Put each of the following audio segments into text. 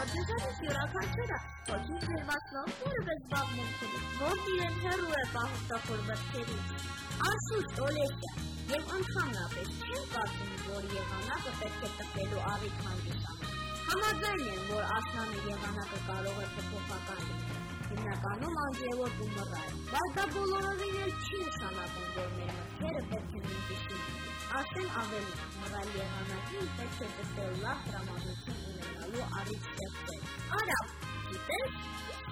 են, դժվարից յուրաքանչյուրը հոգի ձերվածնով որևէ զբաղմունք ունի, որ իրեն հեռու է պահում տխուր մտքերից։ Անշուշտ Օլեսիա եւ ընդհանրապես չեմ կարծում, որ եղանակը պետք է տպելու առիթ հանդիսանում։ Համաձայն եմ, որ աշնանը եղանակը կարող է փոփոխական լինել։ Հիմնականում անձևոտ ու մռայլ, բայց դա բոլորովին էլ չի նշանակում, որ մեր մտքերը պետք է նույնպիսի լինեն։ Արդեն ավելի մռայլ եղանակին պետք է դեպել լավ տրամադրություն ունենալու առիթ ստեղծել։ Արա, գիտես,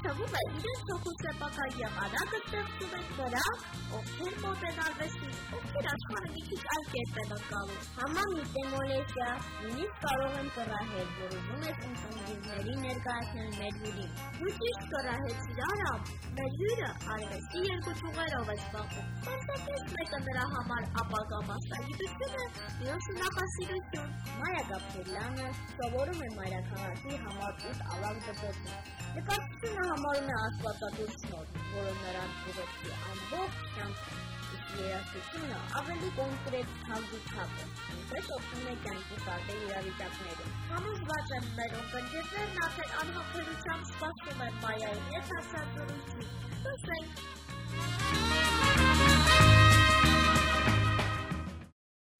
թվում է իրենց սեփական եղանակը ստեղծում են նրանք, ովքեր մոտ են արվեստին, ովքեր աշխարհը մի քիչ այլ կերպ են ընկալում։ Համամիտ եմ Օլեսիա, նույնիսկ կարող եմ կռահել, որ ուզում ես ընկերների ներկայացնել մեր հյուրին։ Դու ճիշտ կռահեցիր Արամ, մեր հյուրը արվեստի երկու ճյուղերով է զբաղվում։ Պարզապես մեկը նրա համար ապագա մասնագիտություն է, մյուսը նախասիրություն։ Մայա Գաբրելյանը սովորում է մայրաքաղաքի համար 8 ավագ դպրոցում։ Նկարչությունը համարում է աստվածատուր շնորհ, որը նրան ուղեկցի ամբողջ կյանքում։ Իսկ երաժշտությունը ավելի կոնկրետ հազիթափ է, ինչպես օգնում է կյանքի տարբեր իրավիճակներում։ Համոզված եմ մեր ընկերներն արդեն անհամբերությամբ սպասում են Մայայի հետ հարցազրույցի։ Տեսենք։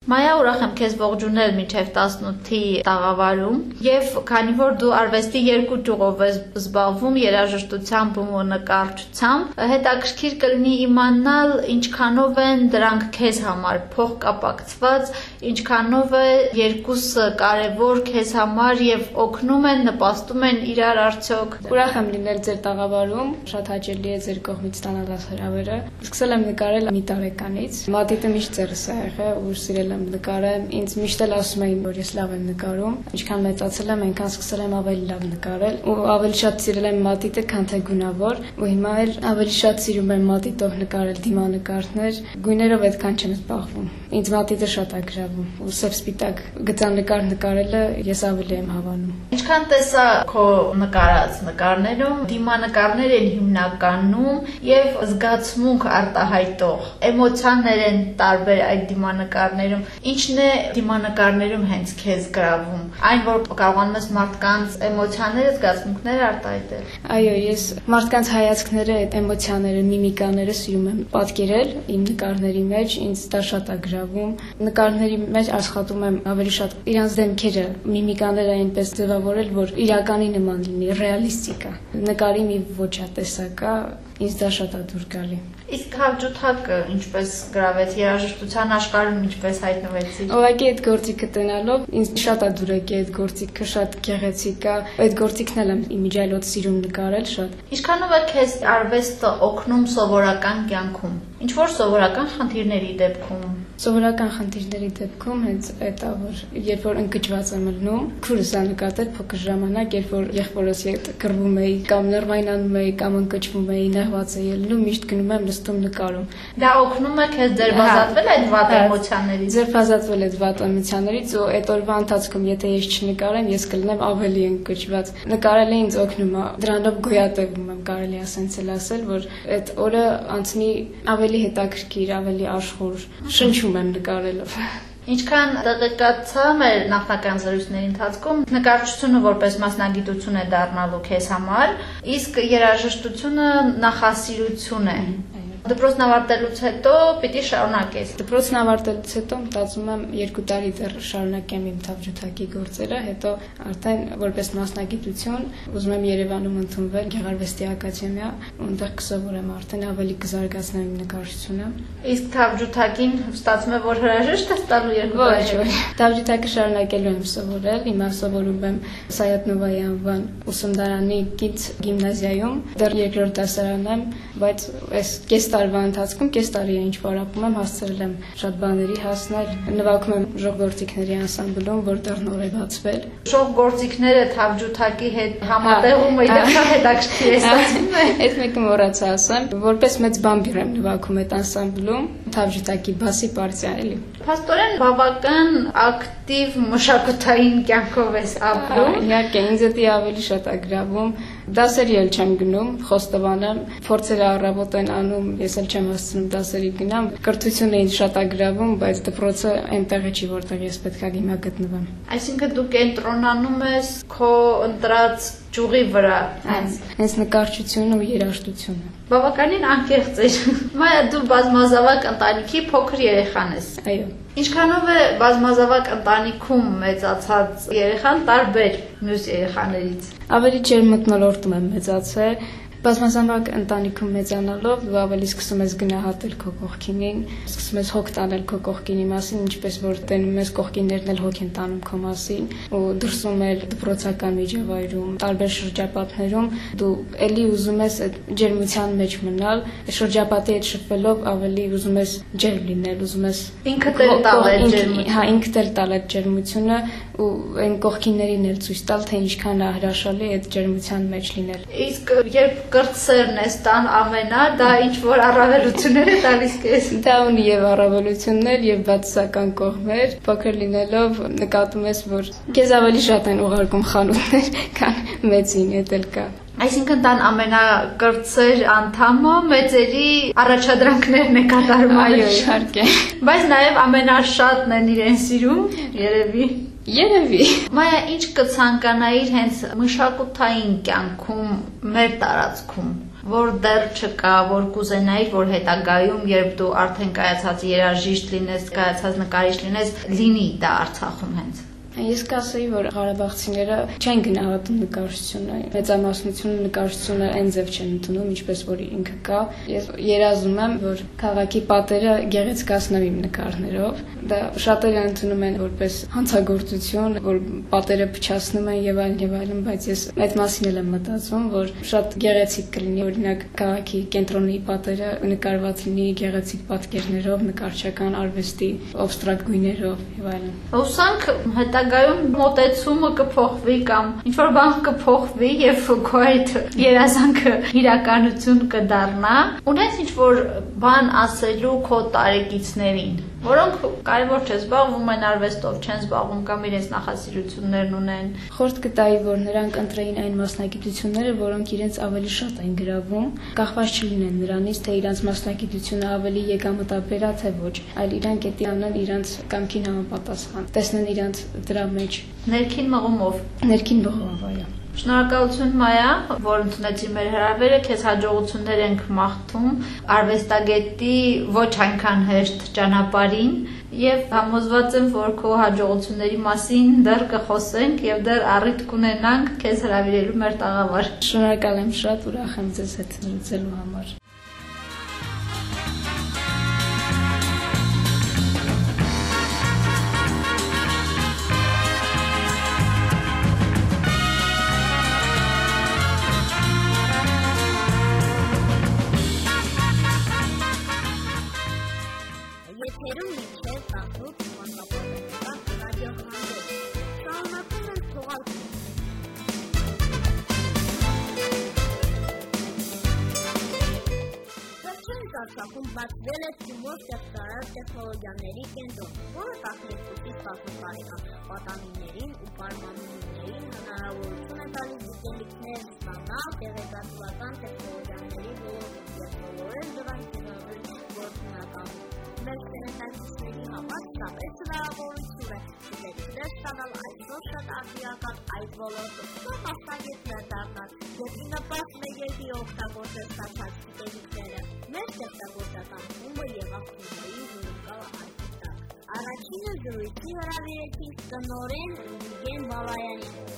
Մայա ուրախ եմ քեզ ողջունել մինչև 18-ի տաղավարում եւ քանի որ դու արվեստի երկու ճյուղով ես զբաղվում երաժշտությամբ ու նկարչությամբ հետաքրքիր կլինի իմանալ ինչքանով են դրանք քեզ համար փոխկապակցված ինչքանով է երկուսը կարևոր քեզ համար եւ օգնում են նպաստում են իրար արդյոք Ուրախ եմ լինել ձեր տաղավարում, շատ հաճելի է ձեր կողմից ստանալ այս հրավերը։ Սկսել եմ նկարել մի տարեկանից։ Մատիտը միշտ ձեռս է եղել, ու սիրել եմ նկարել։ Ինձ միշտ էլ ասում էին, որ ես լավ եմ նկարում։ Ինչքան մեծացել եմ, այնքան սկսել եմ ավելի լավ նկարել, ու ավելի շատ սիրել եմ մատիտը, քան թե գունավոր, ու հիմա էլ ավելի շատ սիրում եմ մատիտով նկարել դիմանկարներ։ Գույներով այդքան չեմ զբաղվում։ Ինձ մատիտը շատ է գրավում, ու սև սպիտակ գծանկար նկարելը ես ավելի եմ հավանում։ Ինչքան տեսա քո նկարած նկարներում դիմանկարներ են հիմնականում եւ զգացմունք արտահայտող էմոցիաներ են տարբեր այդ դիմանկարներում ինչն է դիմանկարներում հենց քեզ գրավում այն որ կարողանում ես մարդկանց էմոցիաները զգացմունքները արտահայտել Այո, ես մարդկանց հայացքները, այդ էմոցիաները, միմիկաները սիրում եմ պատկերել իմ նկարների մեջ, ինձ դա շատ է գրավում։ Նկարների մեջ աշխատում եմ ավելի շատ իրանց դեմքերը, միմիկաները այնպես ձևավորել, որ իրականի նման լինի, ռեալիստիկա։ Նկարի մի ոճատեսակա, ինձ դա շատ է դուր գալի։ իսկ հավջութակը ինչպես գրավեց երաժշտության աշխարհում ինչպես հայտնվեցի Ուղղակի այդ գործիքը տնալով ինձ շատ է դուր եկել այդ գործիքը, շատ գեղեցիկ է։ Այդ գործիքն էլ եմ իմիջայլոց սիրում նկարել շատ։ Ինչքանով է քեզ արվեստը օգնում սովորական կյանքում ինչ որ սովորական խնդիրների դեպքում Սովորական խնդիրների դեպքում հենց այդ է որ երբ որ ընկճված եմ լնում, քուրս է նկատել փոքր ժամանակ, երբ որ եղբորս հետ կռվում էի կամ նորմայնանում էի կամ ընկճվում էի, նեղված էի լնում, միշտ գնում եմ նստում նկարում։ դա օգնում է քեզ ձերբազատվել այդ վատ Հա, էմոցիաներից Ձերբազատվել այդ վատ էմոցիաներից ու այդ օրվա ընթացքում եթե ես չնկարեմ, ես կլինեմ ավելի ընկճված։ Նկարելը ինձ օգնում է։ Դրանով գոյատևում եմ, կարելի է ասենց էլ ասել, որ այդ օրը անցնի ավելի հետաքրքիր, ավելի աշխուժ։ Շնչում եմ նկարելով։ Ինչքան տեղեկացա մեր նախնական զրույցների ընթացքում նկարչությունը որպես մասնագիտություն է դառնալու քեզ համար, իսկ երաժշտությունը նախասիրություն է։ Դպրոցն ավարտելուց հետո պիտի շարունակես։ Դպրոցն ավարտելուց հետո մտածում եմ երկու տարի դեռ շարունակեմ իմ թավջութակի գործերը, հետո արդեն որպես մասնագիտություն ուզում եմ Երևանում ընդունվել Գեղարվեստի ակադեմիա, որտեղ կսովորեմ արդեն ավելի կզարգացնեմ իմ նկարչությունը։ Իսկ թավջութակին ստացվում է որ հրաժեշտ ես տալու երկու Ոչ, տարի։ ոչ։ Թավջութակը շարունակելու եմ սովորել, հիմա սովորում եմ Սայաթնովայի անվան ուսումնարանի գից գիմնազիայում, դեռ երկրորդ դասարան եմ, բայց այս կես տարվա ընթացքում կես տարի է ինչ պարապում եմ, հասցրել եմ շատ բաների հասնել, նվագում եմ ժողովրդիկների անսամբլում, որտեղ նոր է բացվել։ Ժողովրդիկները Թավջութակի հետ համատեղումը իրական հետաքրքիր է ստացվում Այդ մեկը մոռացա ասեմ, որպես մեծ բամբիր եմ նվագում այդ անսամբլում, Թավջութակի բասի պարտիա էլի։ Փաստորեն բավական ակտիվ մշակութային կյանքով ես ապրում։ Իհարկե, ինձ դա ավելի շատ ագրավում։ Դասերի էլ չեմ գնում, խոստովանեմ, փորձերը առավոտ են անում, ես էլ չեմ հասցնում դասերի գնամ։ Կրթությունը ինձ շատ ագրավում, բայց դպրոցը այնտեղը չի, որտեղ ես պետքա հիմա գտնվեմ։ Այսինքն դու կենտրոնանում ես քո ընտրած ճյուղի վրա։ Հենց հենց նկարչությունը ու երաժշտությունը։ Բավականին անկեղծ էր։ Մայա դու բազմազավակ ընտանիքի փոքր երեխան ես։ Այո։ Ինչքանով է բազմազավակ ընտանիքում մեծացած երեխան տարբեր մյուս երեխաներից։ Ավելի ջերմ մտնոլորտում եմ մեծացել, Բազմազանակ ընտանիքում մեծանալով դու ավելի սկսում ես գնահատել քո կողքինին, սկսում ես հոգ տանել քո կողքինի մասին, ինչպես որ տենում ես կողքիններն էլ հոգ են տանում քո մասին, ու դրսում էլ դպրոցական միջավայրում, տարբեր շրջապատներում դու ելի ուզում ես այդ ջերմության մեջ մնալ, շրջապատի հետ շփվելով ավելի ուզում ես ջերմ լինել, ուզում ես ինքդ էլ տալ այդ ջերմությունը։ Հա, ինքդ էլ տալ այդ ջերմությունը ու այն կողքիններին էլ ցույց տալ, թե ինչքան է հրաշալի այդ ջերմության մեջ լինել։ Իսկ երբ կրտսերն ես տան ամենա, դա ինչ որ առավելություններ է տալիս քեզ։ Դա ունի եւ առավելություններ եւ բացասական կողմեր։ Փոքր լինելով նկատում ես, որ քեզ ավելի շատ են ուղարկում խանութներ, քան մեծին, դա էլ կա։ Այսինքն տան ամենակրծեր անդամը մեծերի առաջադրանքներն է կատարում Այո, իհարկե։ Բայց նաև ամենաշատն են իրեն սիրում, երևի։ Երևի։ Մայա ինչ կցանկանայիր հենց մշակութային կյանքում մեր տարածքում որ դեռ չկա, որ կուզենայիր, որ հետագայում, երբ դու արդեն կայացած երաժիշտ լինես, կայացած նկարիչ լինես, լինի դա Արցախում հենց։ Ես կասեի, որ Ղարաբաղցիները չեն գնահատում նկարչությունը, մեծամասնությունը նկարչությունը այն ձև չեն ընդունում, ինչպես որ ինքը կա։ Ես երազում եմ, որ քաղաքի պատերը գեղեցկացնեմ իմ նկարներով։ Դա շատերը ընդունում են որպես հանցագործություն, որ պատերը փչացնում են եւ այլն եւ այլն, բայց ես այդ մասին էլ եմ մտածում, որ շատ գեղեցիկ կլինի, օրինակ քաղաքի կենտրոնի պատերը նկարված լինի գեղեցիկ պատկերներով, նկարչական արվեստի օբստրակտ գույներով եւ այլն։ Հուսանք հետագա հետագայում մոտեցումը կփոխվի կամ ինչ որ բան կփոխվի եւ քո այդ երազանքը իրականություն կդառնա։ Ունես ինչ որ բան ասելու քո տարեկիցներին որոնք կարևոր չէ զբաղվում են արվեստով, չեն զբաղվում կամ իրենց նախասիրություններն ունեն։ Խորտ կտայի, որ նրանք ընտրեին այն մասնագիտությունները, որոնք իրենց ավելի շատ են գրավում, կախված չլինեն նրանից, թե իրենց մասնագիտությունը ավելի եկամտաբեր է թե ոչ, այլ իրանք պետք է անեն իրենց կամքին համապատասխան, տեսնեն իրենց դրա մեջ ներքին մղումով։ Ներքին մղումով, այո։ Շնորհակալություն Մայա, որ ընդունեցի մեր հրավերը, քեզ հաջողություններ ենք մաղթում արվեստագետի ոչ այնքան հեշտ ճանապարհին եւ համոզված եմ, որ քո հաջողությունների մասին դեռ կխոսենք եւ դեռ առիթ կունենանք քեզ հրավիրելու մեր տաղավար։ Շնորհակալ եմ շատ, ուրախ եմ ձեզ հետ զրուցելու համար։ Արցախում բացվել է Թումո ստեղծարար տեխնոլոգիաների կենտրոն, որը 12-ից 18 տարեկան պատանիներին ու պարմանուհիներին հնարավորություն է տալիս գիտելիքներ ստանալ տեղեկատվական տեխնոլոգիաների ոլորտում եւ սովորել դրանք կիրառել գործնականում։ Մեր ստեղծարարների համար մեծ հնարավորություն է գիտելիքներ ստանալ այսօր շատ արտիական այդ ոլորտում, կամ մասնագետներ դառնալ եւ ի նպաստ մեջի օգտագործել ստացած գիտելիքները։ Մեր ստեղծագործական խումբը եղավ Թումոյի հյուրընկալ Առաջինը զրույցի հրավիրեցինք տնորեն Վիգեն Բալայանին։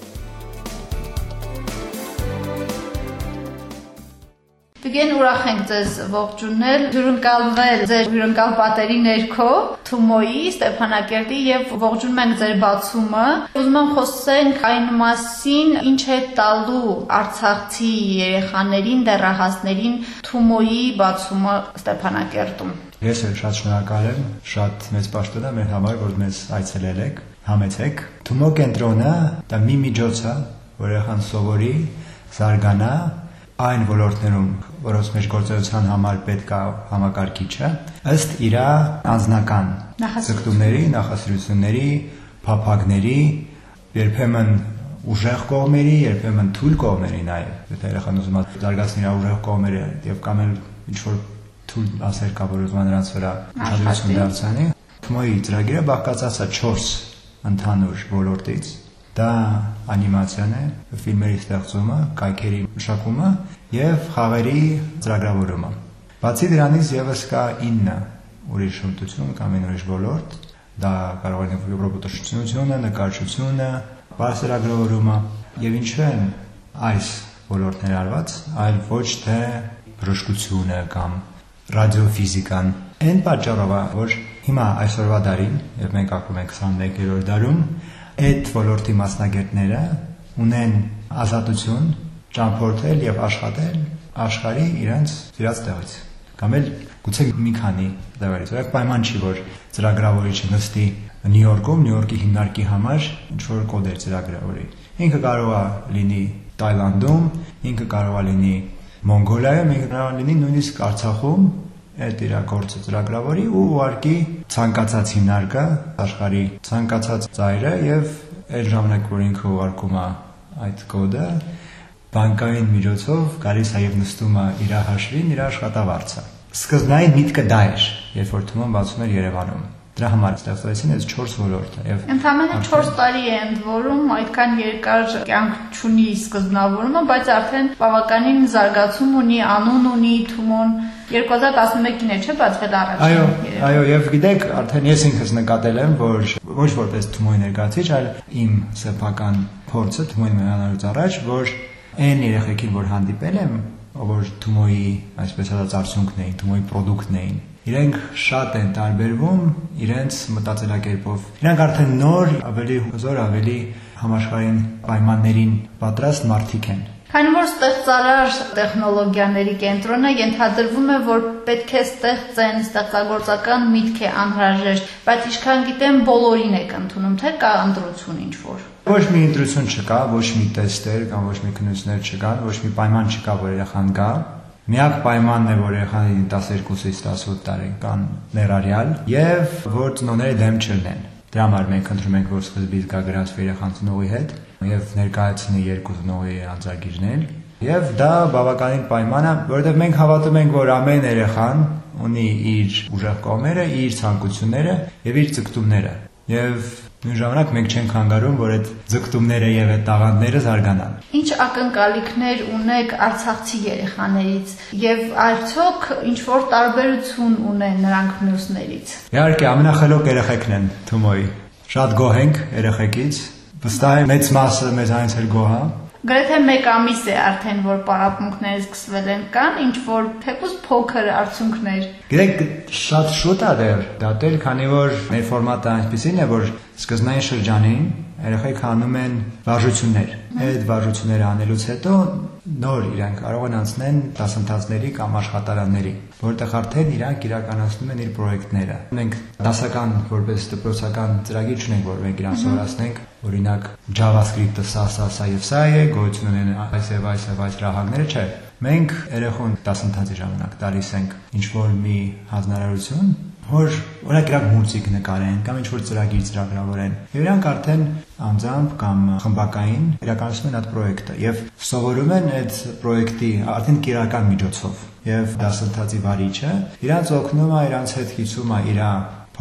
Վիգեն ուրախ ենք ձեզ ողջունել, հյուրընկալվել ձեր հյուրընկալ պատերի ներքո Թումոյի, Ստեփանակերտի եւ ողջունում ենք ձեր բացումը։ Ուզում եմ խոսենք այն մասին, ինչ է տալու Արցախցի երեխաներին, դեռահասներին Թումոյի բացումը Ստեփանակերտում։ Ես էլ շատ շնորհակալ եմ, շատ մեծ պաշտոն է մեր համար, որ մեզ այցելել եք, համեցեք։ Թումո կենտրոնը դա մի միջոց է, որ երեխան սովորի, զարգանա այն ոլորտներում, որոնց մեջ գործողության համար պետք է համակարգիչը, ըստ իր անձնական ձգտումների, նախասիրությունների, փափագների, երբեմն ուժեղ կողմերի, երբեմն թույլ կողմերի նաև։ Եթե երեխան ուզում է զարգացնել իր ուժեղ կողմերը եւ կամ էլ ինչ որ թույլ ասեր կա, որ ուզում նրանց վրա ուշադրություն դարձանի, Թմոյի ծրագիրը բաղկացած է 4 ընդհանուր ոլորտից Դա անիմացիան է, ֆիլմերի ստեղծումը, կայքերի մշակումը եւ խաղերի ծրագրավորումը։ Բացի դրանից եւս կա 9 ուրիշ հմտություն կամ ուրիշ ոլորտ, դա կարող է ռոբոտաշինությունը, նկարչությունը, բարձրագրավորումը եւ ինչու են այս ոլորտներ արված, այլ ոչ թե բժշկությունը կամ ռադիոֆիզիկան։ Այն պատճառով է, որ հիմա այսօրվա դարին, եւ մենք ապրում ենք 21-րդ դարում, այդ ոլորտի մասնագետները ունեն ազատություն ճամփորդել եւ աշխատել աշխարհի իրենց սիրած տեղից կամ էլ գուցե մի քանի տեղերից։ Այդ պայման չի, որ ծրագրավորիչը նստի Նյու Յորքում, Նյու Յորքի հիմնարկի համար ինչ որ կոդեր ծրագրավորի։ Ինքը կարող է լինի Տայլանդում, ինքը կարող է լինի Մոնգոլիայում, ինքը կարող է լինի նույնիսկ Արցախում, այդ իր գործը ծրագրավորի ու ուղարկի ցանկացած հիմնարկը աշխարհի ցանկացած ծայրը եւ այդ ժամանակ որ ինքը ուղարկում է այդ կոդը բանկային միջոցով գալիս է եւ նստում է իր հաշվին իր աշխատավարձը սկզբնային միտքը դա էր երբ որ թվում բացում էր Երևանում Դրա համար ստեղծվեցին այս 4 ոլորտը եւ ընդամենը 4 տարի է ընդ որում այդքան երկար կյանք չունի սկզբնավորումը, բայց արդեն բավականին զարգացում ունի, անուն ունի, Թումոն 2011-ին է չէ բացվել առաջին։ Այո, այո, եւ գիտեք, արդեն ես ինքս նկատել եմ, որ ոչ որպես Թումոյի ներկայացիչ, այլ իմ սեփական փորձը Թումոյի մենանալուց առաջ, որ այն երեխեքին, որ հանդիպել եմ, որ Թումոյի, այսպես ասած, արդյունքն էին, Թումոյի ապրանքն էին, իրենք շատ են տարբերվում իրենց մտածելակերպով։ Իրանք արդեն նոր, ավելի հզոր, ավելի համաշխարհային պայմաններին պատրաստ մարդիկ են։ Քանի որ ստեղծարար տեխնոլոգիաների կենտրոնը ենթադրվում է, որ պետք է ստեղծեն ստեղծագործական միտք է անհրաժեշտ, բայց ինչքան գիտեմ, բոլորին եք ընդունում, թե կա ընտրություն ինչ որ։ Ոչ մի ընտրություն չկա, ոչ մի տեստեր կամ ոչ մի քննություններ չկան, ոչ մի պայման չկա, որ երախան գա, Միակ պայմանն է, որ երեխաների 12-ից 18 տարեկան ներառյալ եւ որ ծնողները դեմ չլինեն։ Դրա համար մենք ընտրում ենք, որ սկզբից գա գրանցվի երեխան ծնողի հետ եւ ներկայացնի երկու ծնողի անձագիրներ։ Եվ դա բավականին պայման է, որովհետեւ մենք հավատում ենք, որ ամեն երեխան ունի իր ուժեղ կողմերը, իր ցանկությունները եւ իր ցկտումները։ Եվ Նույն ժամանակ մենք չենք հանգարում, որ այդ ձգտումները եւ այդ տաղանդները զարգանան։ Ինչ ակնկալիքներ ունեք Արցախցի երեխաներից եւ արդյոք ինչ որ տարբերություն ունեն նրանք մյուսներից։ Իհարկե, ամենախելոք երեխեքն են Թումոյի։ Շատ գոհ ենք երեխեքից։ Վստահ եմ մեծ մասը մեզ այնց էլ գոհ է, Գրեթե 1 ամիս է արդեն որ պարապմունքները սկսվել են կան, ինչ որ թեպուս փոքր արդյունքներ։ Գիտեք, շատ շուտ է դեռ դատել, քանի որ մեր ֆորմատը այնպեսին է, որ սկզբնային շրջանին երեխեք հանում են վարժություններ։ Այդ վարժությունները անելուց հետո նոր իրանք կարող են անցնեն դասընթացների կամ աշխատարանների, որտեղ արդեն իրանք իրականացնում են իր պրոյեկտները։ Մենք դասական որպես դպրոցական ծրագիր չունենք, որ մենք իրան սովորացնենք, օրինակ JavaScript-ը սա, սա, սա եւ սա է, գոյություն ունեն այս եւ այս եւ այս ռահանգները, չէ։ Մենք երեխուն դասընթացի ժամանակ տալիս ենք ինչ որ մի հանրարարություն, որ օրինակ իրանք մուզիկ նկարեն կամ ինչ որ ծրագիր ծրագրավորեն։ Եվ իրանք արդեն անձամբ կամ խմբակային իրականացնում են այդ պրոյեկտը եւ սովորում են այդ պրոյեկտի արդեն քիրական միջոցով։ Եվ դասընթացի վարիչը իրանց օգնում է, իրանց հետ հիցում է իր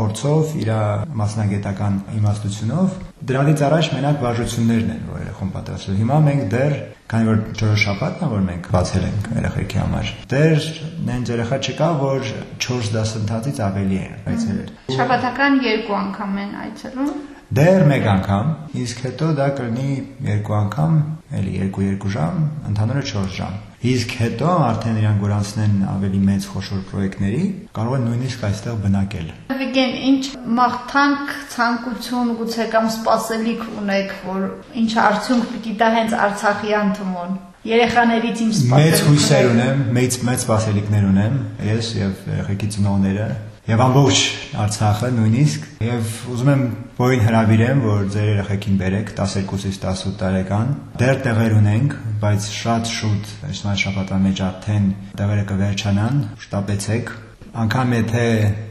փորձով, իր մասնագետական իմաստությունով դրանից առաջ մենակ վարժություններն են, որ երեխան պատրաստել։ Հիմա մենք դեռ քանի որ ճորոշապատն է, որ մենք բացել ենք երեխեքի համար, դեռ նենց երեխա չկա, որ 4 դասընթացից ավելի է այցելել։ Շաբաթական երկու անգամ են այցելում։ դեռ մեկ անգամ, իսկ հետո դա կլինի երկու անգամ, էլի 2-2 ժամ, ընդհանուրը 4 ժամ։ Իսկ հետո արդեն իրանք որ անցնեն ավելի մեծ խոշոր պրոյեկտների, կարող են նույնիսկ այստեղ բնակել։ Վիգեն, ինչ մաղթանք, ցանկություն, գուցե կամ սպասելիք ունեք, որ ինչ արդյունք պիտի տա հենց Արցախյան թմոն։ Երեխաներից ինչ սպասելիք։ Մեծ հույսեր ունեմ, մեծ մեծ սպասելիքներ ունեմ, ես եւ երեխեքի ծնողները եւ ամբողջ Արցախը նույնիսկ եւ ուզում եմ բոլորին հրավիրեմ, որ ձեր երեխեքին բերեք 12-ից 18 տարեկան։ Դեռ տեղեր ունենք, բայց շատ շուտ, այսօր շաբաթվա մեջ արդեն տեղերը կվերջանան, շտապեցեք անգամ եթե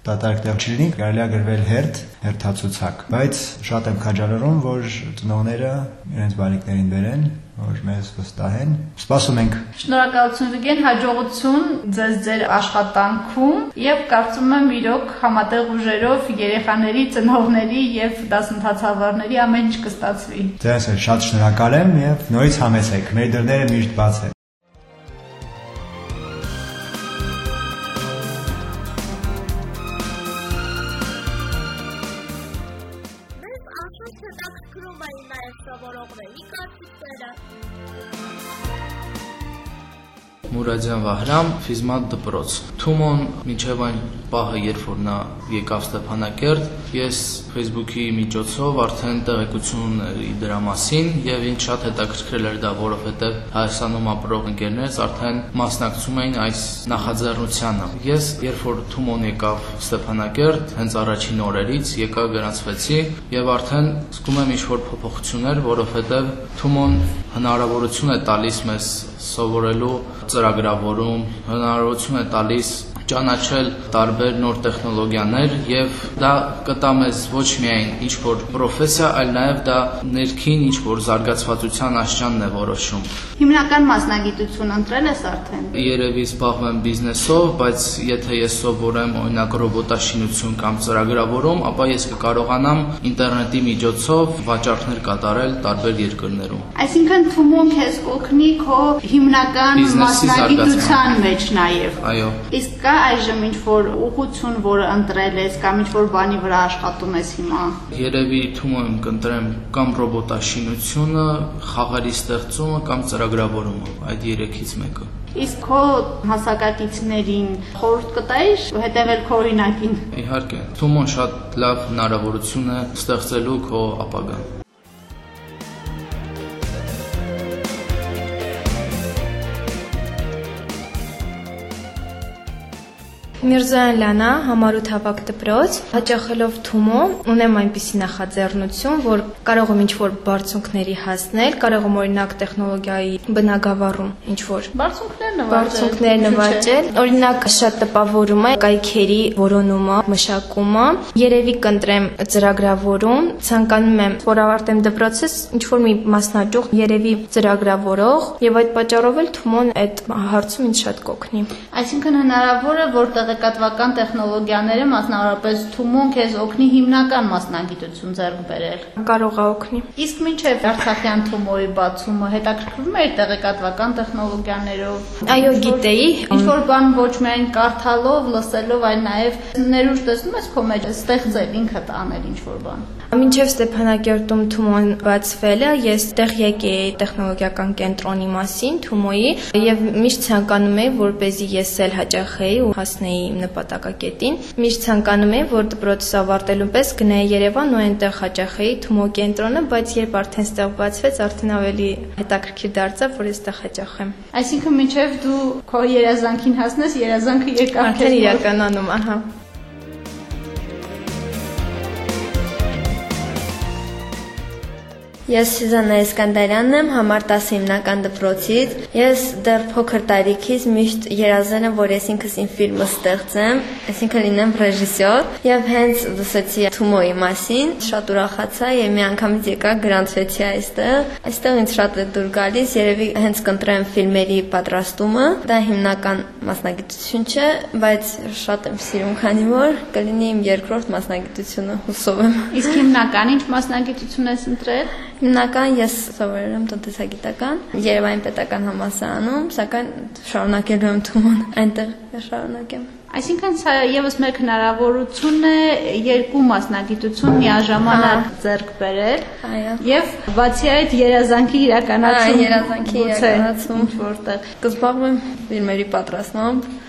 դատարկ տեղ չլինի, կարելի է գրվել հերթ, հերթացուցակ։ Բայց շատ եմ քաջալերում, որ ծնողները իրենց բարիկներին բերեն, որ մեզ վստահեն։ Սպասում ենք։ Շնորհակալություն Վիգեն, հաջողություն ձեզ ձեր աշխատանքում եւ կարծում եմ իրոք համատեղ ուժերով երեխաների, ծնողների եւ դասընթացավարների ամեն ինչ կստացվի։ Ձեզ շատ շնորհակալ եմ եւ նորից համեցեք։ Մեր դռները միշտ բաց են։ Մուրադյան Վահրամ, Ֆիզմատ դպրոց։ Թումոն միջև այն պահը, երբ որ նա եկավ Ստեփանակերտ, ես Facebook-ի միջոցով արդեն տեղեկություն ունեի դրա մասին եւ ինձ շատ հետաքրքրել էր դա, որովհետեւ Հայաստանում ապրող ընկերներս արդեն մասնակցում էին այս նախաձեռնությանը։ Ես երբ որ Թումոն եկավ Ստեփանակերտ, հենց առաջին օրերից եկա գրանցվեցի եւ արդեն զգում եմ ինչ-որ փոփոխություններ, որովհետեւ Թումոն հնարավորություն է տալիս մեզ սովորելու ծրագրավորում, հնարավորություն է տալիս ճանաչել տարբեր նոր տեխնոլոգիաներ եւ դա կտա մեզ ոչ միայն ինչ որ պրոֆեսիա, այլ նաեւ դա ներքին ինչ որ զարգացվածության աշճանն է որոշում։ Հիմնական մասնագիտություն ընտրել ես արդեն։ Երևի զբաղվեմ բիզնեսով, բայց եթե ես սովորեմ օրինակ ռոբոտաշինություն կամ ծրագրավորում, ապա ես կկարողանամ ինտերնետի միջոցով վաճառքներ կատարել տարբեր երկրներում։ Այսինքն Թումոն քեզ կօգնի քո հիմնական մասնագիտության մեջ նաև։ Այո։ Իսկ կա այժմ ինչ որ ուղղություն, որը ընտրել ես կամ ինչ որ բանի վրա աշխատում ես հիմա։ Երևի թվում եմ կընտրեմ կամ ռոբոտաշինությունը, խաղերի ստեղծումը կամ ծրագրավորումը, այդ երեքից մեկը։ Իսկ քո հասակակիցներին խորհուրդ կտայիր հետևել քո օրինակին։ Իհարկե, Թումոն շատ լավ հնարավորություն է ստեղծելու քո ապագան։ Միրզոյան Լանա, համարոտ հավաք դպրոց, հաճախելով Թումո, ունեմ այնպիսի նախաձեռնություն, որ կարող եմ ինչ-որ բարձունքների հասնել, կարող եմ օրինակ տեխնոլոգիայի բնագավառում ինչ-որ Բարձունքներ նվաճել։ Օրինակ շատ տպավորում է կայքերի որոնումը, մշակումը։ Երևի կընտրեմ ծրագրավորում, ցանկանում եմ, որ ավարտեմ դպրոցս ինչ-որ մի մասնաճյուղ երևի ծրագրավորող եւ այդ պատճառով էլ Թումոն այդ հարցում ինձ շատ կօգնի։ Այսինքն հնարավոր է, որ տեղեկատվական տեխնոլոգիաները, մասնավորապես Թումոն քեզ օգնի հիմնական մասնագիտություն ձեռք բերել։ Կարող է օգնի։ Իսկ մինչև Արցախյան Թումոյի բացումը հետաքրքրում էր տեղեկատվական տեխնոլոգիաներով։ Այո, գիտեի, Ինչ որ բան ոչ միայն կարդալով, լսելով, այլ նաև ներուժ տեսնում ես քո մեջ ստեղծել ինքդ անել ինչ որ բան։ Մինչև Ստեփանակերտում Թումոն բացվել է, ես տեղ եկեի տեխնոլոգիական կենտրոնի մասին Թումոյի եւ միշտ ցանկանում եի, որպեսզի ես էլ հաճախեի ու հասնեի իմ նպատակակետին։ Միշտ ցանկանում եի, որ դպրոցս ավարտելուն պես գնայի Երևան ու այնտեղ հաճախեի Թումո կենտրոնը, բայց երբ արդեն ստեղ բացվեց, արդեն ավելի հետաքրքիր դարձավ, որ այստեղ հաճախեմ։ Այսինքն մինչև դու քո երազանքին հասնես, երազանքը եկավ Արդեն իրականանում, ահա։ Ես Սյուզաննա Իսկանդարյանն եմ, համար 10 հիմնական դպրոցից։ Ես դեռ փոքր տարիքից միշտ երազել եմ, որ ես ինքս իմ ֆիլմը ստեղծեմ, այսինքն լինեմ ռեժիսոր, եւ հենց լսեցի Թումոյի մասին, շատ ուրախացա եւ մի անգամից եկա գրանցվեցի այստեղ։ Այստեղ ինձ շատ է դուր գալիս, երևի հենց կընտրեմ ֆիլմերի պատրաստումը։ Դա հիմնական մասնագիտություն չէ, բայց շատ եմ սիրում, քանի որ կլինի իմ երկրորդ մասնագիտությունը, հուսով եմ։ Իսկ հիմնական ինչ մասնագիտություն ես ընտրել։ Հիմնական ես սովորել եմ տնտեսագիտական Երևանի պետական համալսարանում, սակայն շարունակելու եմ Թումոն այնտեղ շարունակեմ։ Այսինքն սա եւս մեկ հնարավորություն է երկու մասնագիտություն միաժամանակ ձեռք բերել։ Այո։ Եվ բացի այդ երազանքի իրականացում։ երազանքի իրականացում որտեղ կզբաղվեմ ֆիլմերի պատրաստմամբ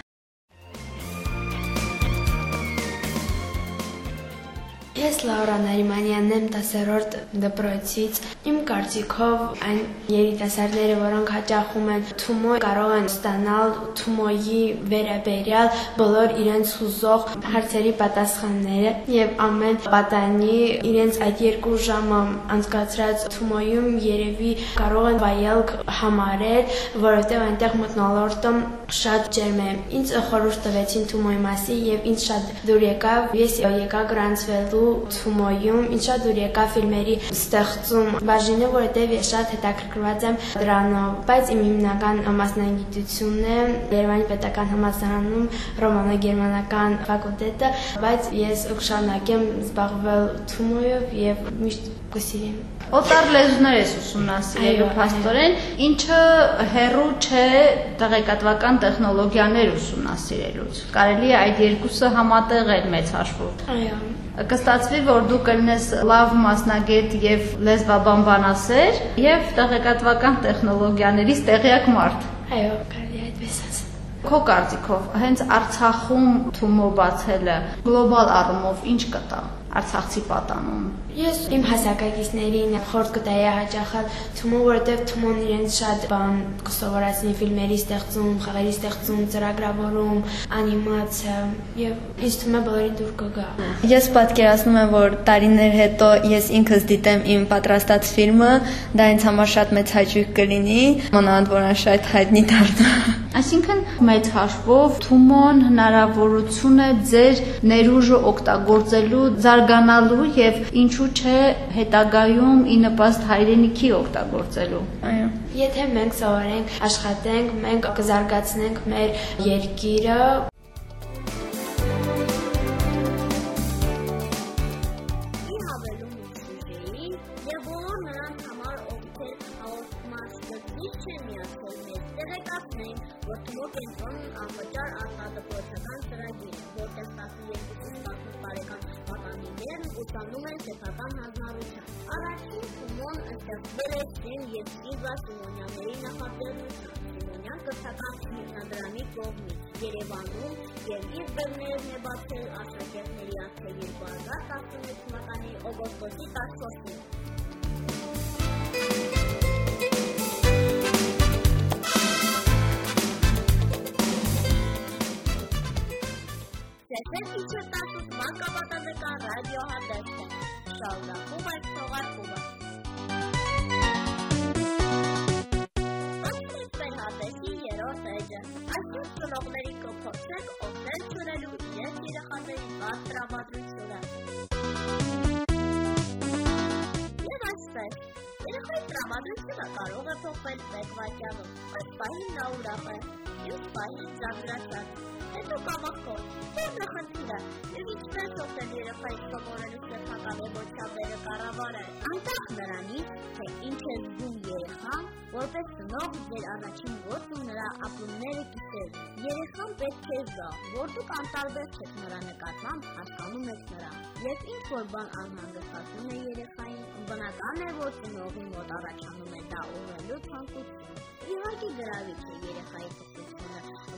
Ես Լաուրա Նարիմանյանն եմ 10-րդ դպրոցից։ Իմ կարծիքով այն երիտասարդները, որոնք հաճախում են Թումո, կարող են ստանալ Թումոյի վերաբերյալ բոլոր իրենց հուզող հարցերի պատասխանները եւ ամեն պատանի իրենց այդ երկու ժամը անցկացրած Թումոյում երևի կարող են վայել համարել, որովհետեւ այնտեղ մտնոլորտը շատ ջերմ է։ Ինձ խորհուրդ տվեցին Թումոյի մասին եւ ինձ շատ դուր եկավ, ես եկա գրանցվելու Թումոյում, ինչ շատ դուր եկա ֆիլմերի ստեղծում բաժինը, որովհետև ես շատ հետաքրքրված եմ դրանով, բայց իմ հիմնական մասնագիտությունն է Երևանի պետական համալսարանում ռոմանա-գերմանական ֆակուլտետը, բայց ես կշարունակեմ զբաղվել Թումոյով եւ միշտ կսիրեմ Օտար լեզուներ ես ուսումնասիրելու փաստորեն, ինչը հերու չէ տեղեկատվական տեխնոլոգիաներ ուսումնասիրելուց։ Կարելի է այդ երկուսը համատեղել մեծ հաշվով։ Այո կստացվի, որ դու կլինես լավ մասնագետ եւ լեզվաբանբանասեր եւ տեղեկատվական տեխնոլոգիաներից տեղյակ մարդ։ Այո, կարելի այդպես ասել։ Քո կարծիքով, հենց Արցախում Թումո բացելը գլոբալ առումով ինչ կտա Արցախցի պատանում։ Ես իմ հասակակիցներին խորտ կտայի հաճախալ Թումո, որովհետև Թումոն իրենց շատ բան կսովորացնի ֆիլմերի ստեղծում, խաղերի ստեղծում, ծրագրավորում, անիմացիա եւ ինձ թվում է բոլորին դուր կգա։ Ես պատկերացնում եմ, որ տարիներ հետո ես ինքս դիտեմ իմ պատրաստած ֆիլմը, դա ինձ համար շատ մեծ հաճույք կլինի, մանավանդ որ շատ հայտնի դառնա։ Այսինքն մեծ հաշվով Թումոն հնարավորություն է ձեր ներուժը օգտագործելու, զարգանալու եւ ինչու՞ չէ հետագայում ի նպաստ հայրենիքի օգտագործելու։ Այո։ Եթե մենք սովորենք, աշխատենք, մենք կզարգացնենք մեր երկիրը, կենտրոնն անվճար արտադրության ծրագիր, որտեղ 12-ից 18 տարեկան պատանիներն ուսանում են սեփական հանձնարարության։ Առաջին Սիմոն ստեղծվել է Սին եւ Սիլվա Սիմոնյանների նախաձեռնությամբ Սիմոնյան կրթական հիմնադրամի կողմից Երևանում եւ իր բեռներն է բացել աշակերտների արդեն 2016 թվականի օգոստոսի 14-ին։ Ձեր իջը տասուց մանկապատանեկան ռադիոհանդեսը։ Շարունակում այդ թողարկումը։ Ըստ հանդեսի երրորդ էջը։ Այսօր ծնողների կփորձեք օգնել ծնելու իրենց երեխաների վատ տրամադրությունը։ Եվ այսպես, երեխայի տրամադրությունը կարող է փոխվել մեկ վայրկյանում։ Այս պահին նա ուրախ է, մյուս պահին զանգրացած հետո կամախոտ։ Ո՞րն է խնդիրը։ Եվ ինչպես օգնել երեխային սովորելու սեփական էմոցիաները կառավարել։ Անկախ նրանից, թե ինչ է զգում երեխան, որպես ծնող ձեր առաջին գործը նրա ապրումները կիսել։ Երեխան պետք է զգա, որ դուք անտարբեր չեք նրա նկատմամբ, հասկանում եք նրան։ Եվ ինչ որ բան անհանգստացնում է երեխային, բնական է, որ ծնողի մոտ առաջանում է դա ուղղելու ցանկություն։ Իհարկե գրավիչ է երեխայի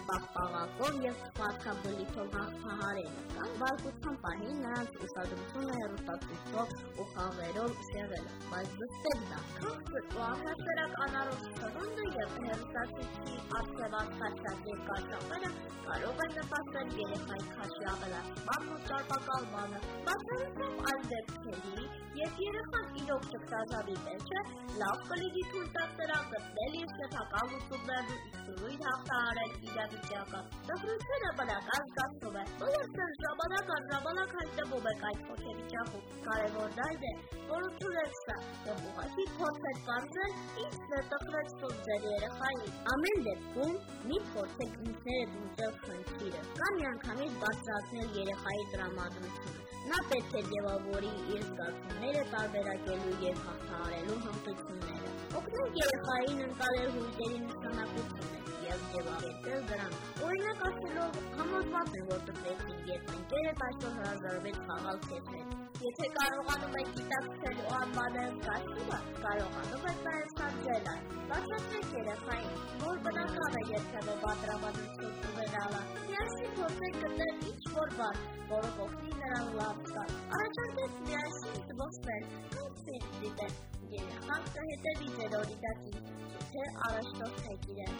պաղպաղակով եւ պատկաբլիթով հաղթահարել կամ բարկության պահին նրանց ուշադրությունը հեռուստացույցով ու խաղերով շեղելը, բայց զսպել դա։ Քաղցր ու առհասարակ անառողջ սնունդը եւ հեռուստացույցի արդյունավետ երկար ժամերը կարող են նպաստել երեխայի քաշի ավելացման ու ճարպակալմանը։ Բացառությամբ այլ դեպքերի, երբ երեխան իրոք չկտազավի է, լավ կլինի թույլ տալ նրան գտնել եւ սեփական լուծումներն ու իշխուրույն հաղթահարել իրավիճակը վիճակը։ Դպրությունը բնական զգացում է։ Բոլորս ժամանակ առ ժամանակ հայտնվում եք այդ հոգեվիճակում։ Կարևորն այն է, որ ուտուրեք սա եւ ուղղակի փորձեք կարծել ինչն է տխրեցնում ձեր երեխային։ Ամեն դեպքում մի փորձեք ինքներդ ուտել խնդիրը կամ միանգամից բարձրացնել երեխայի տրամադրությունը Նա պետք է ձևավորի իր զգացումները տարբերակելու եւ հաղթահարելու հմտությունները։ Օգնել երեխային ընկալել հույզերի նշանակությունը եւ ձևակերպել դրան։ Օրինակ ասելով, համոզված եմ, որ տվեցին, երբ ընկերդ այսօր հրաժարվեց խաղալ քեզ հետ։ Եթե կարողանում եք գիտակցել ու անվանել զգացումը, կարողանում եք նաև սանձել այն։ Բացատրեք երեխային, որ բնական է երբևէ պատրամատություն ունենալը։ Միասին փորձեք գտնել ինչ-որ բան, որը կօգնի նրան լավ զգալ։ Առաջարկեք միասին զբոսնել, ֆիլմ դիտել։ Երեխան կհետևի ձեր օրինակին, եթե առաջնորդեք իրեն։